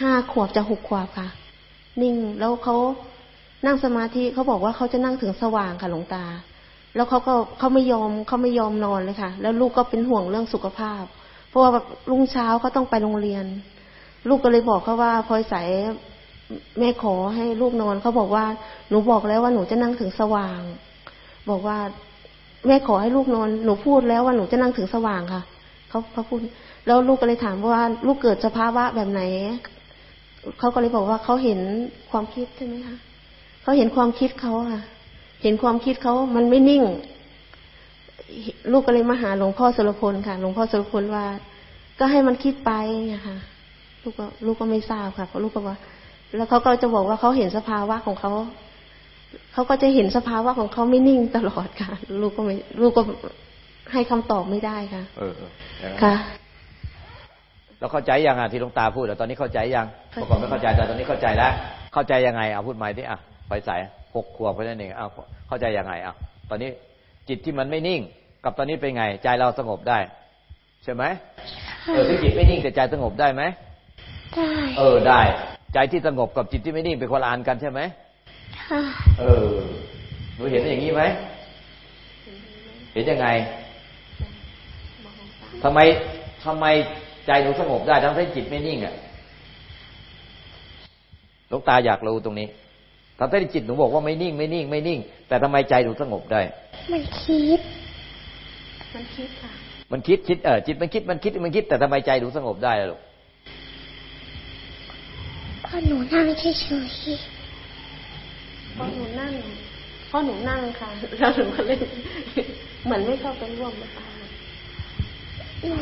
ห้าขวบจะหกขวบค่ะ นิ่งแล้วเขานั่งสมาธิเขาบอกว่าเขาจะนั่งถึงสว่างค่ะหลวงตา แล้วเขาก็เขาไม่ยอมเขาไม่ยอมนอนเลยค่ะ แล้วลูกก็เป็นห่วงเรื่องสุขภาพ เพราะว่าแบบรุ่งเช้าเขาต้องไปโรงเรียน ลูกก็เลยบอกเขาว่าพลอยใสแม่ขอให้ลูกนอนเขาบอกว่าหนูบอกแล้วว่าหนูจะนั่งถึงสว่าง บอกว่าแม่ขอให้ลูกนอน หนูพูดแล้วว่าหนูจะนั่งถึงสว่างค่ะเขาเขาพูด แล้วลูกก็เลยถามว่าลูกเกิดสภาวะแบบไหน เขาก็เลยบอกว่าเขาเห็นความคิดใช่ไหมคะเขาเห็นความคิดเขาค่ะ เห็นความคิดเขามันไม่นิ่ง ลูกก็เลยมาหาหลวงพ่อสุรพลค่ะ หลวงพ่อสุรพลว่า ก็ให้มันคิดไปเนี่ยค่ะ ลูกก็ลูกก็ไม่ทราบค่ะเพราะลูกก็ว่า แล้วเขาก็จะบอกว่าเขาเห็นสภาวะของเขาเขาก็จะเห็นสภาวะของเขาไม่นิ่งตลอดค่ะ ลูกก็ไม่ ลูกก็ให้คำตอบไม่ได้ค่ะ เออเออค่ะ เราเข้าใจยังอะที่หลวงตาพูดแต่ตอนนี้เข้าใจยังเมื่อก่อนไม่เข้าใจแต่ตอนนี้เข้าใจแล้ว เข้าใจยังไงเอาพูดใหม่ที่อะไฟใสหกขวบแค่นั้นเองเอาเข้าใจยังไงอะตอนนี้จิตที่มันไม่นิ่ง กับตอนนี้เป็นไง ใจเราสงบได้ ใช่ไหมเออที่จิตไม่นิ่งแต่ใจสงบได้ไหมได้เออได้ ใจที่สงบกับจิตที่ไม่นิ่งเป็นคนละอันกันใช่ไหมค่ะเออหนูเห็นอย่างนี้ไหมเห็นยังไงทำไมทำไม ใจหนูสงบได้ทั้งที่จิตไม่นิ่งอะหลวงตาอยากรู้ตรงนี้ทั้งที่จิตหนูบอกว่าไม่นิ่ง ไม่นิ่ง ไม่นิ่ง แต่ทำไมใจหนูสงบได้ มันคิด มันคิดค่ะ มันคิดคิดเออจิตมันคิดมันคิดมันคิด แต่ทำไมใจหนูสงบได้ล่ะลูกเพราะหนูนั่งเฉยเพราะหนูนั่งเพราะหนูนั่งค่ะแล้วหนูก็เล่นเหมือนไม่เข้าไปร่วมนะคะๆหนู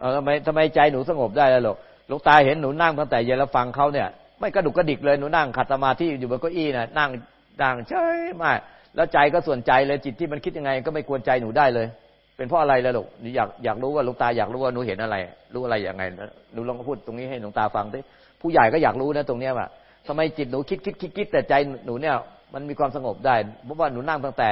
เออทำไมทำไมใจหนูสงบได้ล่ะลูกหลวงตาเห็นหนูนั่งตั้งแต่เย็นแล้วฟังเขาเนี่ย ไม่กระดุกกระดิกเลยหนูนั่งขัดสมาธิอยู่บนเก้าอี้น่ะนั่งนั่งเฉยมากแล้วใจก็ส่วนใจเลยจิตที่มันคิดยังไง ก็ไม่กวนใจหนูได้เลย เป็นเพราะอะไรล่ะลูกหนูอยากอยากรู้ว่าหลวงตาอยากรู้ว่าหนูเห็นอะไร รู้อะไรอย่างไงหนูลองพูดตรงนี้ให้หลวงตาฟังดิผู้ใหญ่ก็อยากรู้นะตรงเนี้ยว่าทำไมจิตหนูคิดคิดคิดคิดแต่ใจหนูเนี่ย มันมีความสงบได้เพราะว่าหนูนั่งตั้งแต่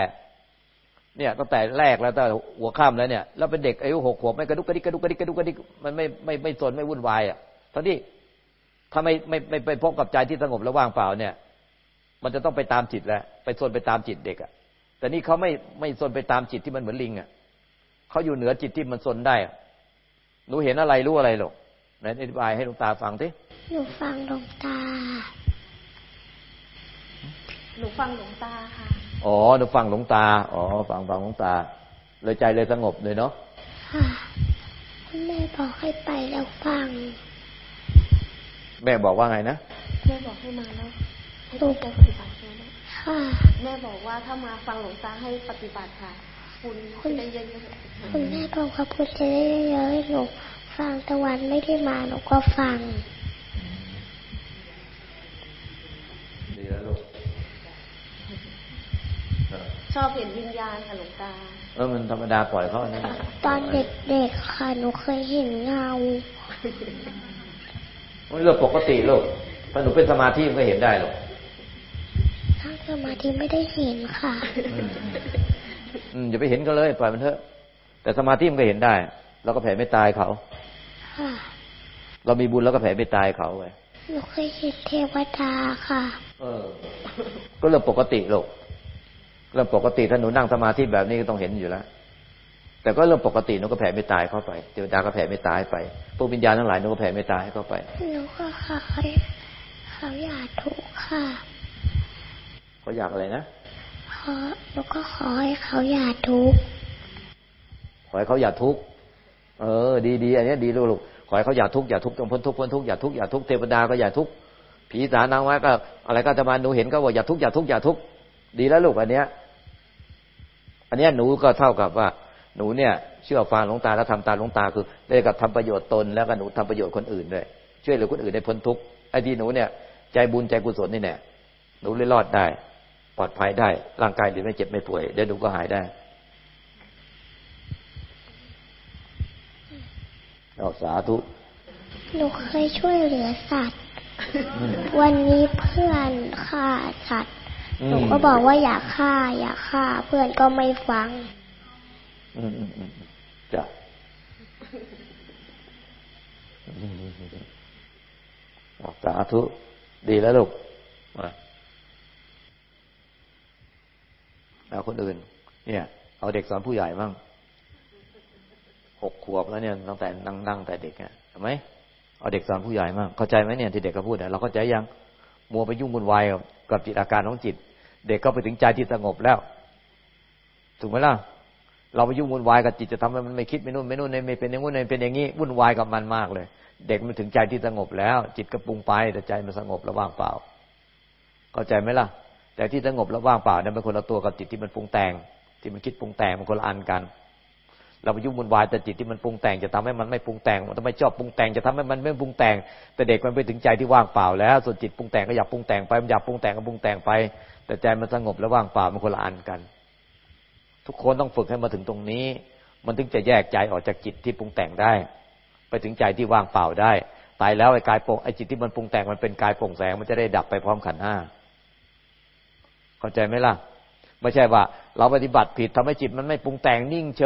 เนี่ยตั้งแต่แรกแล้วตั้งแต่หัวค่ำแล้วเนี่ยแล้วเป็นเด็กอายุหกขวบไม่กระดุกกระดิกกระดุกกระดิกกระดุกกระดิกมันไม่ไม่ไม่สนไม่วุ่นวายอะทั้งที่ถ้าไม่ไม่ไม่ไปพบกับใจที่สงบและว่างเปล่าเนี่ย มันจะต้องไปตามจิตแล้วไปสนไปตามจิตเด็กอะแต่นี่เขาไม่ไม่สนไปตามจิตที่มันเหมือนลิงอะเขาอยู่เหนือจิตที่มันสนได้อะหนูเห็นอะไรรู้อะไรหรอกไหนอธิบายให้หลวงตาฟังทีหนูฟังหลวงตาหนูฟังหลวงตาค่ะ อ๋อหนูฟังหลวงตา อ๋อ ฟังฟังหลวงตา เลยใจเลยสงบเลยเนาะค่ะคุณแม่บอกให้ไปแล้วฟัง แม่บอกว่าไงนะ แม่บอกให้มาแล้วให้ตั้งใจปฏิบัติใช่ไหมค่ะ แม่บอกว่าถ้ามาฟังหลวงตาให้ปฏิบัติค่ะ คุณคุณได้เยอะคุณแม่บอกว่าพูดจะได้เยอะๆหนูฟังตะวันไม่ได้มาหนูก็ฟัง ชอบเห็นวิญญาณค่ะหลวงตา เออมันธรรมดาปล่อยเขาอันนั้นตอนเด็กๆค่ะหนูเคยเห็นเงามันเรื่องปกติลูกถ้าหนูเป็นสมาธิมันก็เห็นได้หรอกทั้งสมาธิไม่ได้เห็นค่ะ อืมอืมอย่าไปเห็นก็เลยปล่อยมันเถอะ แต่สมาธิมันก็เห็นได้ เราก็แผ่ไม่ตายเขาค่ะเรามีบุญแล้วก็แผ่ไม่ตายเขาไว้หนูเคยเห็นเทวดาค่ะ เออ ก็เรื่องปกติลูก เรื่องปกติถ้าหนูนั่งสมาธิแบบนี้ก็ต้องเห็นอยู่แล้ว แต่ก็เรื่องปกติหนูก็แผ่ไม่ตายเข้าไปเทวดาก็แผ่ไม่ตายไปพวกวิญญาณทั้งหลายหนูก็แผ่ไม่ตายเข้าไปหนูก็ขอให้เขาอยากถูกค่ะเขาอยากอะไรนะขอหนูก็ขอให้เขาอยากทุกข์ขอให้เขาอย่าทุกข์เออ ดีดีอันนี้ดีลูกลูกขอให้เขาอย่าทุกข์อย่าทุกข์จงพ้นทุกข์พ้นทุกข์อย่าทุกข์อย่าทุกข์เทวดาก็อย่าทุกข์ผีสานางไม้ก็ อะไรก็จะมาหนูเห็นก็ว่าอย่าทุกข์อย่าทุกข์อย่าทุกข์ ดีแล้วลูกอันเนี้ย อันเนี้ยหนูก็เท่ากับว่า หนูเนี่ยเชื่อฟังหลวงตาแล้วทำตามหลวงตาคือได้กับทำประโยชน์ตนแล้วก็หนูทำประโยชน์คนอื่นด้วยช่วยเหลือคนอื่นได้พ้นทุกข์ไอ้ที่หนูเนี่ย ใจบุญใจกุศลนี่เนี่ยหนูเลยรอดได้ ปลอดภัยได้ ร่างกายหรือไม่เจ็บไม่ป่วยเดี๋ยวหนูก็หายได้เอาสาธุหนูเคยช่วยเหลือสัตว์ วันนี้เพื่อนฆ่าสัตว์อืม หนูก็บอกว่าอย่าฆ่า อย่าฆ่า เพื่อนก็ไม่ฟัง อืมอืมอืมจ้ะเอาสาธุ ดีแล้วลูกมาเอาคนอื่น เนี่ย เอาเด็กสอนผู้ใหญ่บ้างหกขวบแล้วเนี่ยตั้งแต่นั่งนั่งแต่เด็กอะเห็นไหมเอาเด็กสอนผู้ใหญ่บ้างเข้าใจไหมเนี่ยที่เด็กก็พูดเนี่ยเราเข้าใจยังมัวไปยุ่งวุ่นวายกับกับจิตอาการของจิต เด็กก็ไปถึงใจที่สงบแล้ว ถูกไหมล่ะ เราไปยุ่งวุ่นวายกับจิตจะทำให้มันไม่คิดไม่นู่นไม่นู่นไม่เป็นอย่างนู่นไม่เป็นอย่างนี้วุ่นวายกับมันมากเลย เด็กมันถึงใจที่สงบแล้ว จิตก็ปรุงไปแต่ใจมันสงบแล้วว่างเปล่า เข้าใจไหมล่ะ แต่ที่สงบแล้วว่างเปล่านี่ยเป็นคนละตัวกับจิตที่มันปรุงแต่ง ที่มันคิดปรุงแต่งมันคนละอันกันเราไปยุ่งวุ่นวายแต่จิตที่มันปรุงแต่งจะทำให้มันไม่ปรุงแต่งมันทำไมชอบปรุงแต่งจะทำให้มันไม่ปรุงแต่ง แต่เด็กมันไปถึงใจที่ว่างเปล่าแล้ว ส่วนจิตปรุงแต่งก็อยากปรุงแต่งไปมันอยากปรุงแต่งก็ปรุงแต่งไป แต่ใจมันสงบแล้วว่างเปล่ามันคนละอันกัน ทุกคนต้องฝึกให้มาถึงตรงนี้ มันถึงจะแยกใจออกจากจิตที่ปรุงแต่งได้ ไปถึงใจที่ว่างเปล่าได้ ตายแล้วไอ้กายโปร่งไอ้จิตที่มันปรุงแต่งมันเป็นกายโปร่งแสงมันจะได้ดับไปพร้อมขันห้าเข้าใจไหมล่ะไม่ใช่ว่า เราปฏิบัติผิดทำให้จิตมันไม่ปรุงแต่งนิ่งเฉ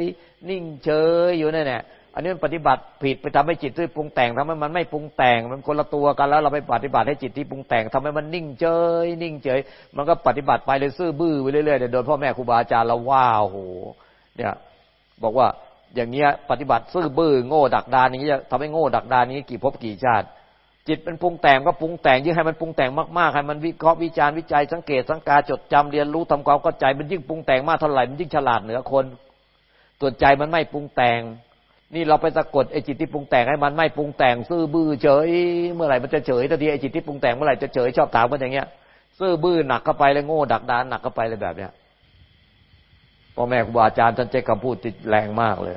ย นิ่งเฉยอยู่นั่นแหละ อันนี้มันปฏิบัติผิดไปทำให้จิตที่ปรุงแต่งทำให้มันไม่ปรุงแต่ง มันคนละตัวกันแล้วเราไปปฏิบัติให้จิตที่ปรุงแต่งทำให้มันนิ่งเฉยนิ่งเฉยมันก็ปฏิบัติไปเลยซื่อบื้อไปเรื่อยๆเดี๋ยวโดนพ่อแม่ครูบาอาจารย์เราว้าวโหเนี่ยบอกว่าอย่างเงี้ยปฏิบัติซื่อบื้อโง่ดักดานอย่างเงี้ยทำให้โง่ดักดานนี้กี่ภพกี่ชาติจิตมันปรุงแต่งก็ปรุงแต่งยิ่งให้มันปรุงแต่งมากๆให้มันวิเคราะห์วิจารณ์วิจัยสังเกตสังกาจดจำเรียนรู้ทำความเข้าใจมันยิ่งปรุงแต่งมากเท่าไหร่มันยิ่งฉลาดเหนือคนตัวใจมันไม่ปรุงแต่ง นี่เราไปสะกดไอ้จิตที่ปรุงแต่งให้มันไม่ปรุงแต่งซื่อบื้อเฉยเมื่อไหร่มันจะเฉยทันทีไอ้จิตที่ปรุงแต่งเมื่อไหร่จะเฉยชอบถามกันอย่างเงี้ย ซื่อบื้อหนักเข้าไปเลยโง่ดักดานหนักเข้าไปเลยแบบเนี้ยพ่อแม่ครูบาอาจารย์ท่านใช้คำพูดที่แรงมากเลย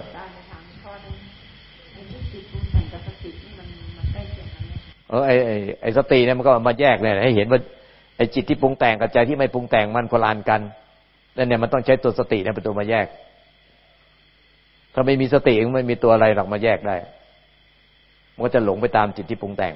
เออไอไอไอสติเนี่ยมันก็มาแยกเลยให้เห็นว่าไอจิตที่ปรุงแต่งกับใจที่ไม่ปรุงแต่งมันคนละอันกันนั่นเนี่ยมันต้องใช้ตัวสติเนี่ยเป็นตัวมาแยก ถ้าไม่มีสติมันไม่มีตัวอะไรหรอกมาแยกได้ มันก็จะหลงไปตามจิตที่ปรุงแต่ง